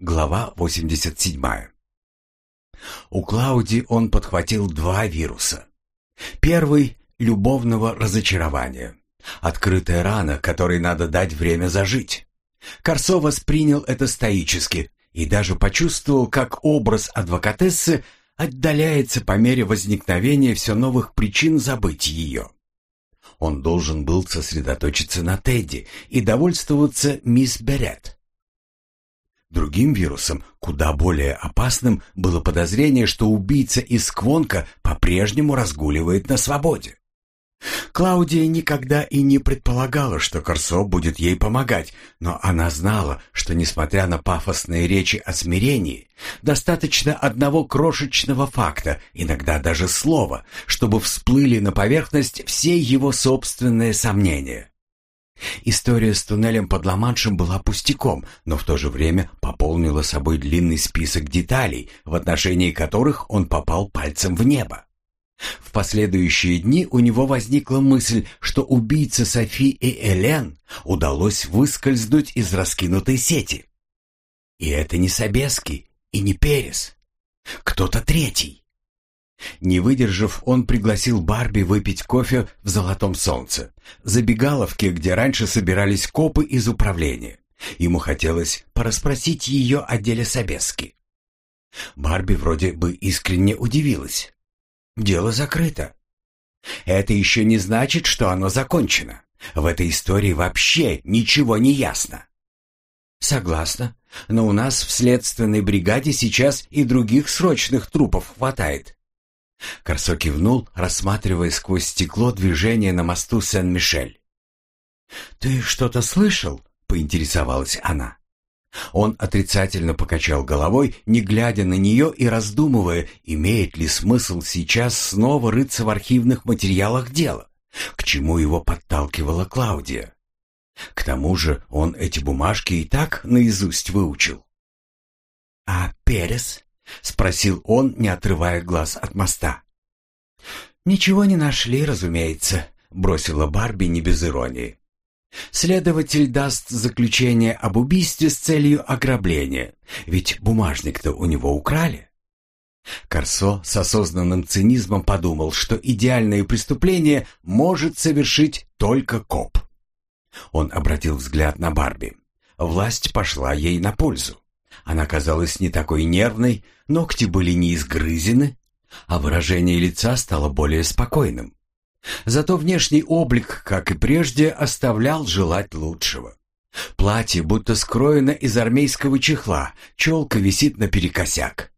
Глава 87. У Клауди он подхватил два вируса. Первый — любовного разочарования. Открытая рана, которой надо дать время зажить. Корсо воспринял это стоически и даже почувствовал, как образ адвокатессы отдаляется по мере возникновения все новых причин забыть ее. Он должен был сосредоточиться на Тедди и довольствоваться мисс Берет. Другим вирусом, куда более опасным, было подозрение, что убийца из Квонка по-прежнему разгуливает на свободе. Клаудия никогда и не предполагала, что Корсо будет ей помогать, но она знала, что, несмотря на пафосные речи о смирении, достаточно одного крошечного факта, иногда даже слова, чтобы всплыли на поверхность все его собственные сомнения. История с туннелем под Ла-Маншем была пустяком, но в то же время пополнила собой длинный список деталей, в отношении которых он попал пальцем в небо. В последующие дни у него возникла мысль, что убийце Софи и Элен удалось выскользнуть из раскинутой сети. И это не Собеский и не Перес. Кто-то третий. Не выдержав, он пригласил Барби выпить кофе в «Золотом солнце», забегаловке, где раньше собирались копы из управления. Ему хотелось порасспросить ее о деле Собески. Барби вроде бы искренне удивилась. Дело закрыто. Это еще не значит, что оно закончено. В этой истории вообще ничего не ясно. Согласна, но у нас в следственной бригаде сейчас и других срочных трупов хватает. Корсо кивнул, рассматривая сквозь стекло движение на мосту Сен-Мишель. «Ты что-то слышал?» — поинтересовалась она. Он отрицательно покачал головой, не глядя на нее и раздумывая, имеет ли смысл сейчас снова рыться в архивных материалах дела, к чему его подталкивала Клаудия. К тому же он эти бумажки и так наизусть выучил. «А Перес?» — спросил он, не отрывая глаз от моста. «Ничего не нашли, разумеется», — бросила Барби не без иронии. «Следователь даст заключение об убийстве с целью ограбления, ведь бумажник-то у него украли». Корсо с осознанным цинизмом подумал, что идеальное преступление может совершить только коп. Он обратил взгляд на Барби. Власть пошла ей на пользу. Она казалась не такой нервной, ногти были не изгрызены, а выражение лица стало более спокойным. Зато внешний облик, как и прежде, оставлял желать лучшего. Платье будто скроено из армейского чехла, челка висит наперекосяк.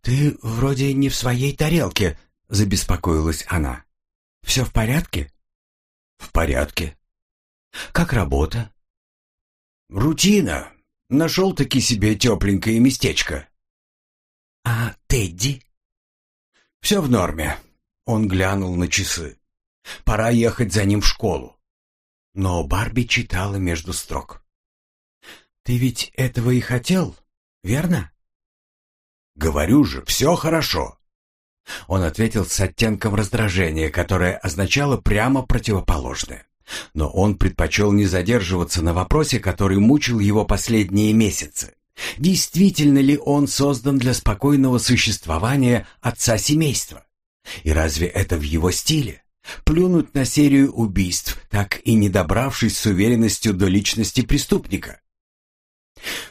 «Ты вроде не в своей тарелке», — забеспокоилась она. «Все в порядке?» «В порядке». «Как работа?» «Рутина. Нашел-таки себе тепленькое местечко. А Тедди? Все в норме. Он глянул на часы. Пора ехать за ним в школу. Но Барби читала между строк. «Ты ведь этого и хотел, верно?» «Говорю же, все хорошо». Он ответил с оттенком раздражения, которое означало прямо противоположное. Но он предпочел не задерживаться на вопросе, который мучил его последние месяцы. Действительно ли он создан для спокойного существования отца семейства? И разве это в его стиле? Плюнуть на серию убийств, так и не добравшись с уверенностью до личности преступника.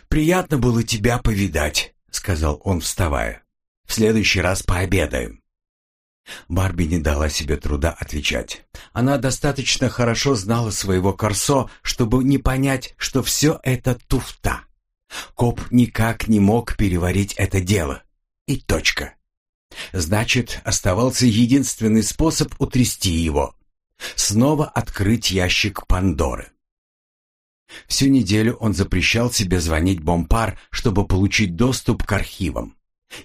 «Приятно было тебя повидать», — сказал он, вставая. «В следующий раз пообедаем». Барби не дала себе труда отвечать. Она достаточно хорошо знала своего Корсо, чтобы не понять, что все это туфта. Коп никак не мог переварить это дело. И точка. Значит, оставался единственный способ утрясти его. Снова открыть ящик Пандоры. Всю неделю он запрещал себе звонить Бомпар, чтобы получить доступ к архивам.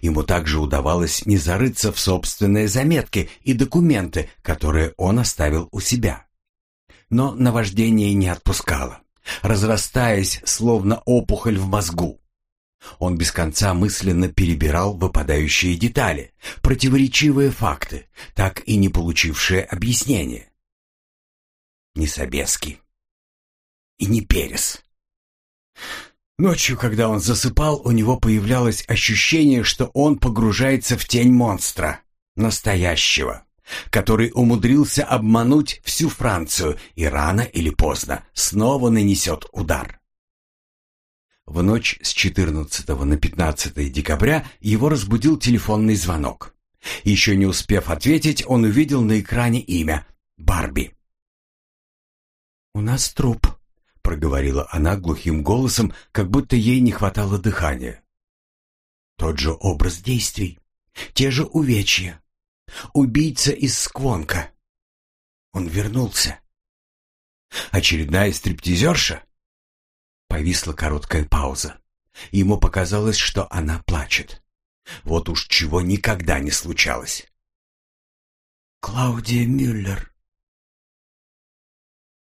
Ему также удавалось не зарыться в собственные заметки и документы, которые он оставил у себя. Но наваждение не отпускало, разрастаясь, словно опухоль в мозгу. Он без конца мысленно перебирал выпадающие детали, противоречивые факты, так и не получившие объяснения. Не Собеский и не Перес. Ночью, когда он засыпал, у него появлялось ощущение, что он погружается в тень монстра, настоящего, который умудрился обмануть всю Францию и рано или поздно снова нанесет удар. В ночь с 14 на 15 декабря его разбудил телефонный звонок. Еще не успев ответить, он увидел на экране имя Барби. «У нас труп», — проговорила она глухим голосом, как будто ей не хватало дыхания. «Тот же образ действий, те же увечья. Убийца из Сквонка. Он вернулся. Очередная стриптизерша?» Повисла короткая пауза. Ему показалось, что она плачет. Вот уж чего никогда не случалось. «Клаудия Мюллер»,